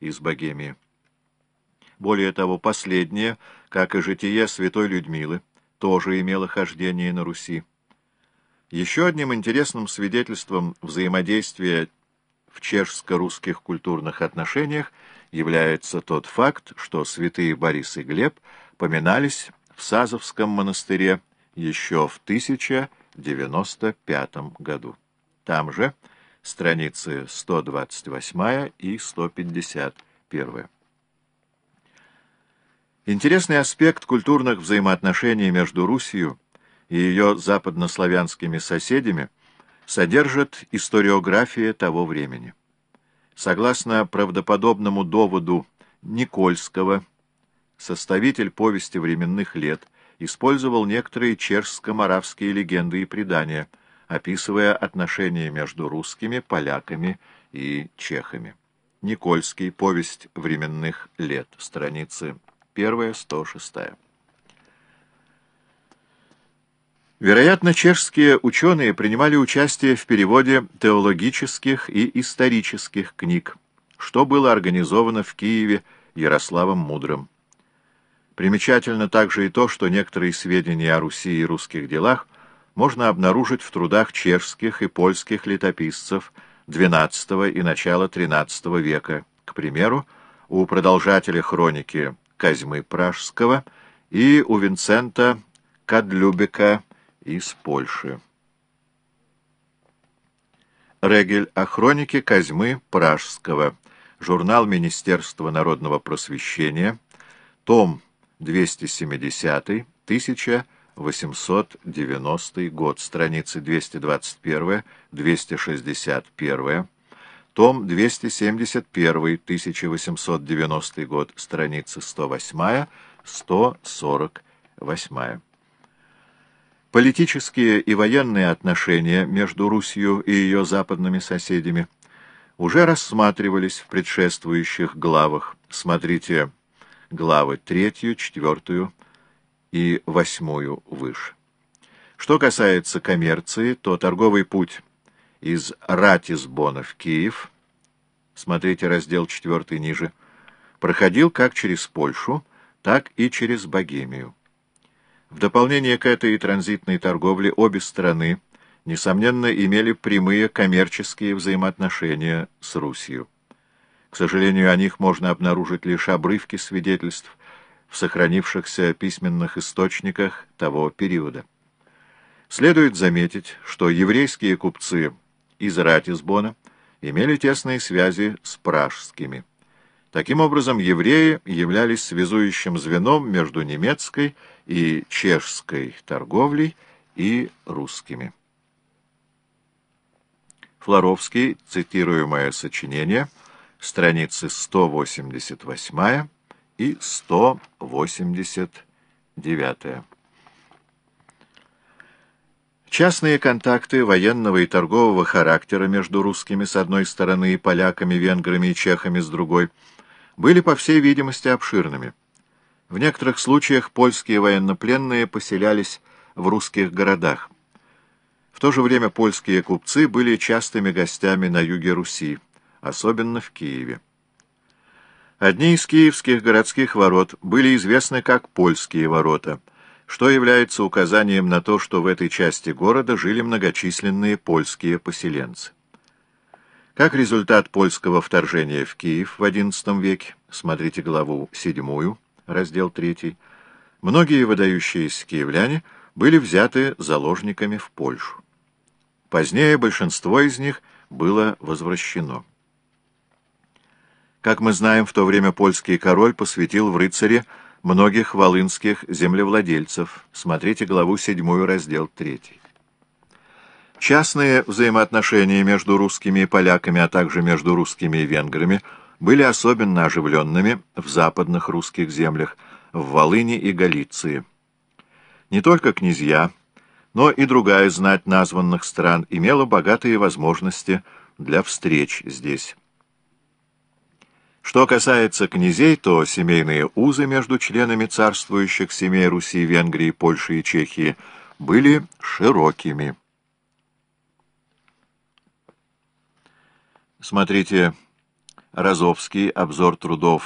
из Богемии. Более того, последнее, как и житие святой Людмилы, тоже имело хождение на Руси. Еще одним интересным свидетельством взаимодействия в чешско-русских культурных отношениях является тот факт, что святые Борис и Глеб поминались в Сазовском монастыре еще в 1095 году. Там же страницы 128 и 151. Интересный аспект культурных взаимоотношений между Русью и ее западнославянскими соседями содержит историография того времени. Согласно правдоподобному доводу Никольского, составитель повести временных лет использовал некоторые чешско-моравские легенды и предания, описывая отношения между русскими, поляками и чехами. Никольский. Повесть временных лет. Страницы 1, 106. Вероятно, чешские ученые принимали участие в переводе теологических и исторических книг, что было организовано в Киеве Ярославом Мудрым. Примечательно также и то, что некоторые сведения о Руси и русских делах можно обнаружить в трудах чешских и польских летописцев XII и начала XIII века, к примеру, у продолжателя хроники Козьмы Пражского и у Винцента Кадлюбека из Польши. Регель о хронике Козьмы Пражского. Журнал Министерства народного просвещения. Том 270 1890 год. Страницы 221-261. Том 271 1890 год. Страницы 108-148. Политические и военные отношения между Русью и ее западными соседями уже рассматривались в предшествующих главах. Смотрите главы третью, четвертую и восьмую выше. Что касается коммерции, то торговый путь из Ратисбона в Киев, смотрите раздел четвертый ниже, проходил как через Польшу, так и через Богемию. В дополнение к этой транзитной торговле обе страны, несомненно, имели прямые коммерческие взаимоотношения с Русью. К сожалению, о них можно обнаружить лишь обрывки свидетельств в сохранившихся письменных источниках того периода. Следует заметить, что еврейские купцы из Ратисбона имели тесные связи с пражскими. Таким образом, евреи являлись связующим звеном между немецкой и чешской торговлей и русскими. Флоровский, цитируемое сочинение, страницы 188 и 189. Частные контакты военного и торгового характера между русскими с одной стороны и поляками, венграми и чехами с другой – были, по всей видимости, обширными. В некоторых случаях польские военнопленные поселялись в русских городах. В то же время польские купцы были частыми гостями на юге Руси, особенно в Киеве. Одни из киевских городских ворот были известны как польские ворота, что является указанием на то, что в этой части города жили многочисленные польские поселенцы. Как результат польского вторжения в Киев в XI веке, смотрите главу 7, раздел 3, многие выдающиеся киевляне были взяты заложниками в Польшу. Позднее большинство из них было возвращено. Как мы знаем, в то время польский король посвятил в рыцаре многих волынских землевладельцев. Смотрите главу 7, раздел 3. Частные взаимоотношения между русскими и поляками, а также между русскими и венграми, были особенно оживленными в западных русских землях, в Волыни и Галиции. Не только князья, но и другая знать названных стран имела богатые возможности для встреч здесь. Что касается князей, то семейные узы между членами царствующих семей Руси, Венгрии, Польши и Чехии были широкими. Смотрите Розовский. Обзор трудов